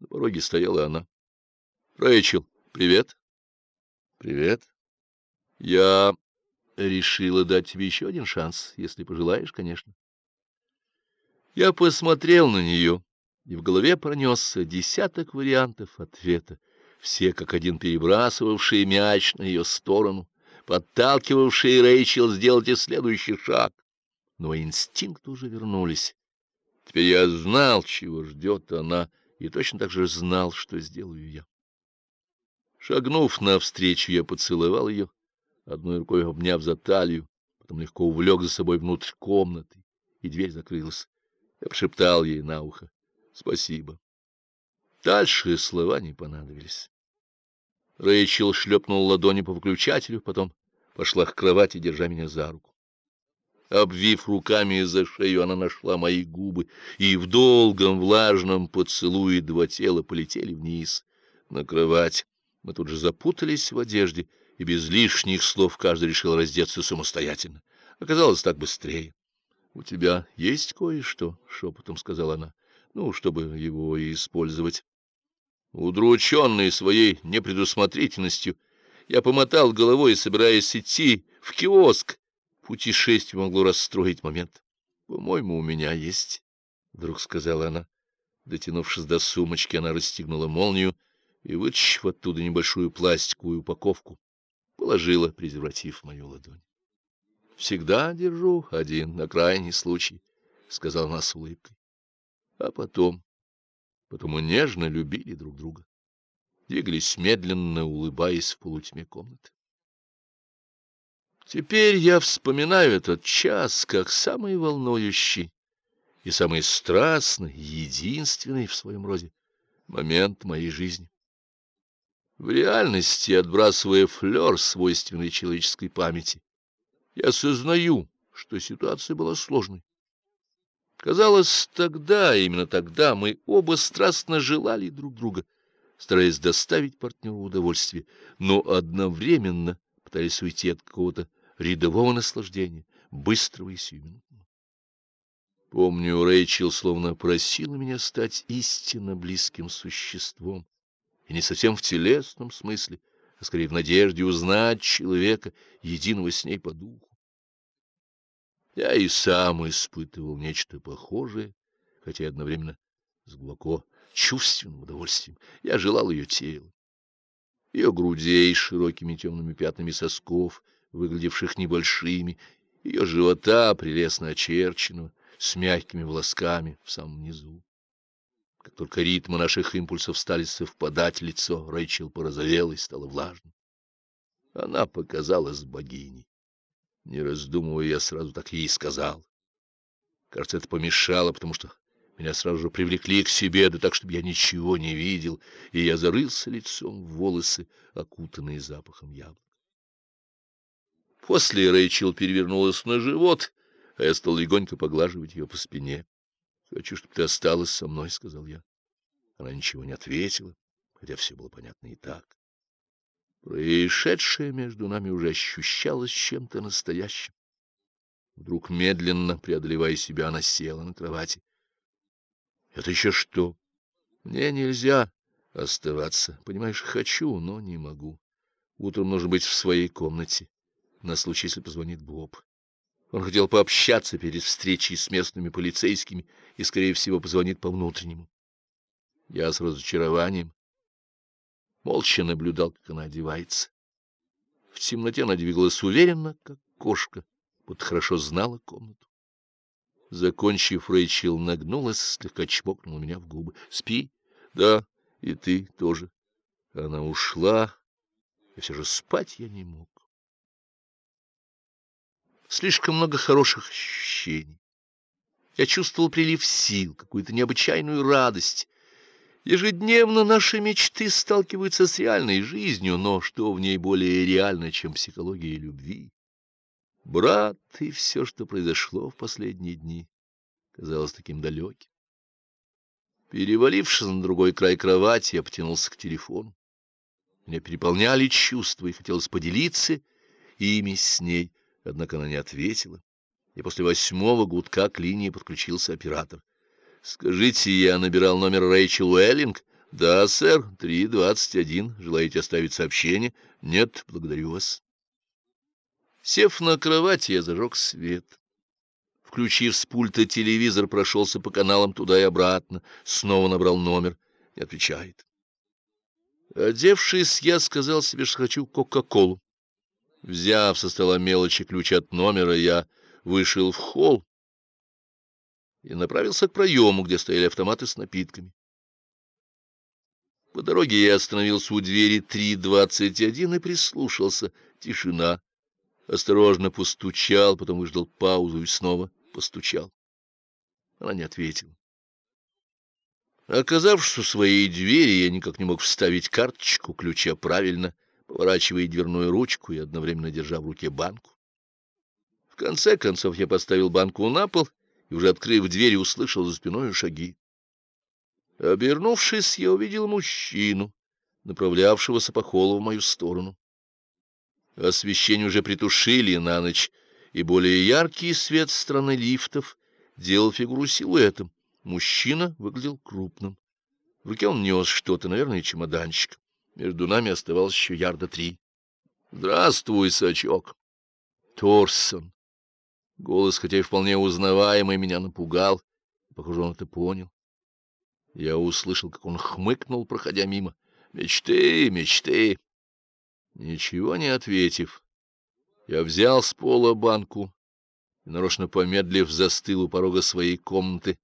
На пороге стояла она. — Рэйчел, привет. — Привет. Я решила дать тебе еще один шанс, если пожелаешь, конечно. Я посмотрел на нее, и в голове пронесся десяток вариантов ответа, все как один перебрасывавшие мяч на ее сторону, подталкивавшие Рэйчел сделать и следующий шаг. Но инстинкты уже вернулись. Теперь я знал, чего ждет она, и точно так же знал, что сделаю я. Шагнув навстречу, я поцеловал ее, одной рукой обняв за талию, потом легко увлек за собой внутрь комнаты, и дверь закрылась. Я прошептал ей на ухо «Спасибо». Дальше слова не понадобились. Рэйчел шлепнул ладони по выключателю, потом пошла к кровати, держа меня за руку. Обвив руками за шею, она нашла мои губы, и в долгом влажном поцелуе два тела полетели вниз на кровать. Мы тут же запутались в одежде, и без лишних слов каждый решил раздеться самостоятельно. Оказалось так быстрее. — У тебя есть кое-что? — шепотом сказала она. — Ну, чтобы его и использовать. Удрученный своей непредусмотрительностью, я помотал головой, собираясь идти в киоск, Путешествие могло расстроить момент. — По-моему, у меня есть, — вдруг сказала она. Дотянувшись до сумочки, она расстегнула молнию и, вытащив оттуда небольшую пластиковую упаковку, положила презерватив в мою ладонь. — Всегда держу один, на крайний случай, — сказала она с улыбкой. А потом... Потом мы нежно любили друг друга. Двигались медленно, улыбаясь в полутьме комнаты. Теперь я вспоминаю этот час как самый волнующий и самый страстный, единственный в своем роде момент моей жизни. В реальности, отбрасывая флер, свойственный человеческой памяти, я осознаю, что ситуация была сложной. Казалось, тогда, именно тогда, мы оба страстно желали друг друга, стараясь доставить партнеру удовольствие, но одновременно пытались уйти от какого-то рядового наслаждения, быстрого и сиюминутного. Помню, Рэйчел словно просила меня стать истинно близким существом, и не совсем в телесном смысле, а скорее в надежде узнать человека, единого с ней по духу. Я и сам испытывал нечто похожее, хотя и одновременно с глубоко чувственным удовольствием. Я желал ее тела, ее грудей с широкими темными пятнами сосков — выглядевших небольшими, ее живота прелестно очерченного, с мягкими волосками в самом низу. Как только ритмы наших импульсов стали совпадать, лицо Рэйчел порозовело и стало влажным. Она показалась богиней. Не раздумывая, я сразу так ей сказал. Кажется, это помешало, потому что меня сразу же привлекли к себе, да так, чтобы я ничего не видел, и я зарылся лицом в волосы, окутанные запахом яблок. После Рэйчел перевернулась на живот, а я стал легонько поглаживать ее по спине. — Хочу, чтобы ты осталась со мной, — сказал я. Она ничего не ответила, хотя все было понятно и так. Происшедшее между нами уже ощущалось чем-то настоящим. Вдруг, медленно преодолевая себя, она села на кровати. — Это еще что? Мне нельзя оставаться. Понимаешь, хочу, но не могу. Утром нужно быть в своей комнате на случай, если позвонит Боб. Он хотел пообщаться перед встречей с местными полицейскими и, скорее всего, позвонит по внутреннему. Я с разочарованием молча наблюдал, как она одевается. В темноте она двигалась уверенно, как кошка, будто хорошо знала комнату. Закончив, Рэйчел нагнулась, слегка чмокнула меня в губы. — Спи? — Да, и ты тоже. Она ушла, и все же спать я не мог. Слишком много хороших ощущений. Я чувствовал прилив сил, какую-то необычайную радость. Ежедневно наши мечты сталкиваются с реальной жизнью, но что в ней более реально, чем психология любви? Брат и все, что произошло в последние дни, казалось таким далеким. Перевалившись на другой край кровати, я потянулся к телефону. Меня переполняли чувства, и хотелось поделиться ими с ней. Однако она не ответила, и после восьмого гудка к линии подключился оператор. — Скажите, я набирал номер Рэйчел Уэллинг? — Да, сэр, 3.21. Желаете оставить сообщение? Нет, благодарю вас. Сев на кровати, я зажег свет. Включив с пульта телевизор, прошелся по каналам туда и обратно, снова набрал номер. Не отвечает. Одевшись, я сказал себе, что хочу Кока-Колу. Взяв со стола мелочи ключ от номера, я вышел в холл и направился к проему, где стояли автоматы с напитками. По дороге я остановился у двери 3.21 и прислушался. Тишина. Осторожно постучал, потом выждал паузу и снова постучал. Она не ответила. Оказавшись у своей двери, я никак не мог вставить карточку ключа правильно, поворачивая дверную ручку и одновременно держа в руке банку. В конце концов я поставил банку на пол и, уже открыв дверь, услышал за спиной шаги. Обернувшись, я увидел мужчину, направлявшегося по холлу в мою сторону. Освещение уже притушили на ночь, и более яркий свет с стороны лифтов делал фигуру силуэтом. Мужчина выглядел крупным. В руке он нес что-то, наверное, чемоданчик. Между нами оставалось еще ярда три. — Здравствуй, сачок. Торсон. Голос, хотя и вполне узнаваемый, меня напугал. Похоже, он это понял. Я услышал, как он хмыкнул, проходя мимо. «Мечты, мечты!» Ничего не ответив, я взял с пола банку и, нарочно помедлив, застыл у порога своей комнаты,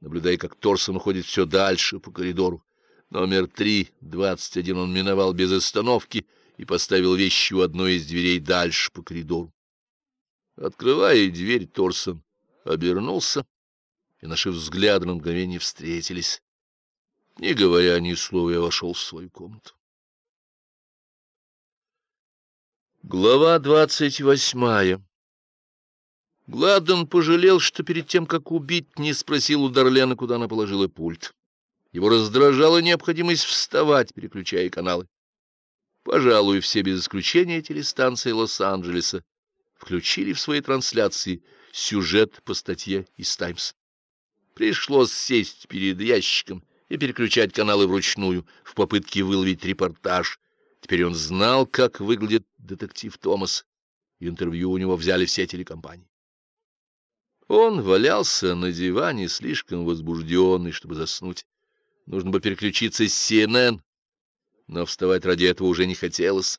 наблюдая, как Торсон уходит все дальше по коридору. Номер три, двадцать один, он миновал без остановки и поставил вещи у одной из дверей дальше по коридору. Открывая дверь, Торсон обернулся, и наши взгляды на мгновение встретились. Не говоря ни слова, я вошел в свою комнату. Глава двадцать восьмая Гладден пожалел, что перед тем, как убить, не спросил у Дарлена, куда она положила пульт. Его раздражала необходимость вставать, переключая каналы. Пожалуй, все без исключения телестанции Лос-Анджелеса включили в свои трансляции сюжет по статье из «Таймс». Пришлось сесть перед ящиком и переключать каналы вручную в попытке выловить репортаж. Теперь он знал, как выглядит детектив Томас. Интервью у него взяли все телекомпании. Он валялся на диване, слишком возбужденный, чтобы заснуть. Нужно бы переключиться с CNN, но вставать ради этого уже не хотелось.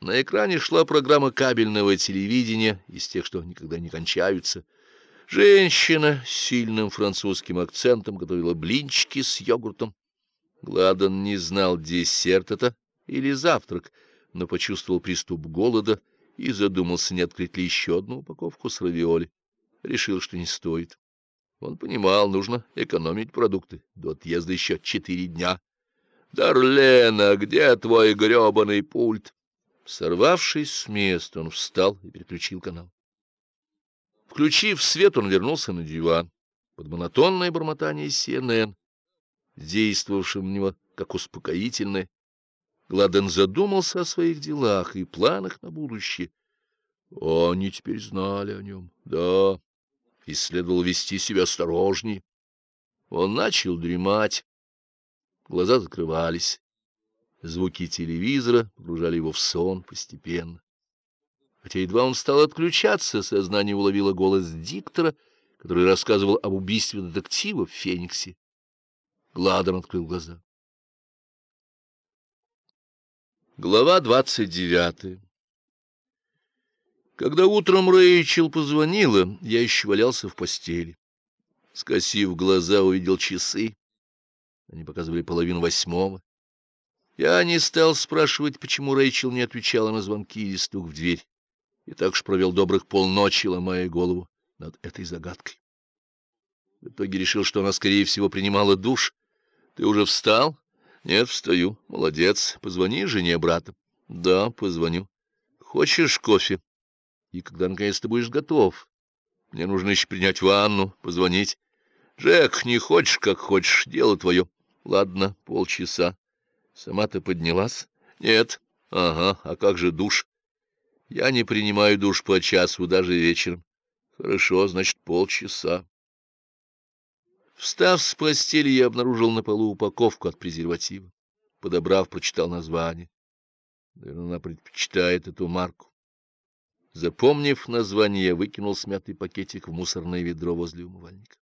На экране шла программа кабельного телевидения, из тех, что никогда не кончаются — Женщина с сильным французским акцентом готовила блинчики с йогуртом. Гладон не знал, десерт это или завтрак, но почувствовал приступ голода и задумался, не открыть ли еще одну упаковку с равиоли. Решил, что не стоит. Он понимал, нужно экономить продукты. До отъезда еще четыре дня. «Дарлена, где твой гребаный пульт?» Сорвавшись с места, он встал и переключил канал. Включив свет, он вернулся на диван под монотонное бормотание CNN, действовавшим в него как успокоительное. Гладен задумался о своих делах и планах на будущее. О, они теперь знали о нем, да, и следовало вести себя осторожнее. Он начал дремать, глаза закрывались. Звуки телевизора погружали его в сон постепенно. Хотя едва он стал отключаться, сознание уловило голос диктора, который рассказывал об убийстве детектива в Фениксе. Гладом открыл глаза. Глава двадцать девятая Когда утром Рэйчел позвонила, я еще валялся в постели. Скосив глаза, увидел часы. Они показывали половину восьмого. Я не стал спрашивать, почему Рэйчел не отвечала на звонки или стук в дверь и так уж провел добрых полночи, ломая голову над этой загадкой. В итоге решил, что она, скорее всего, принимала душ. — Ты уже встал? — Нет, встаю. — Молодец. Позвони жене брата. — Да, позвоню. — Хочешь кофе? И когда, наконец, ты будешь готов? Мне нужно еще принять ванну, позвонить. — Джек, не хочешь, как хочешь, дело твое. — Ладно, полчаса. — Сама ты поднялась? — Нет. — Ага, а как же душ? Я не принимаю душ по часу, даже вечером. Хорошо, значит, полчаса. Встав с постели, я обнаружил на полу упаковку от презерватива. Подобрав, прочитал название. Наверное, она предпочитает эту марку. Запомнив название, выкинул смятый пакетик в мусорное ведро возле умывальника.